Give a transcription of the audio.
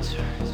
answers.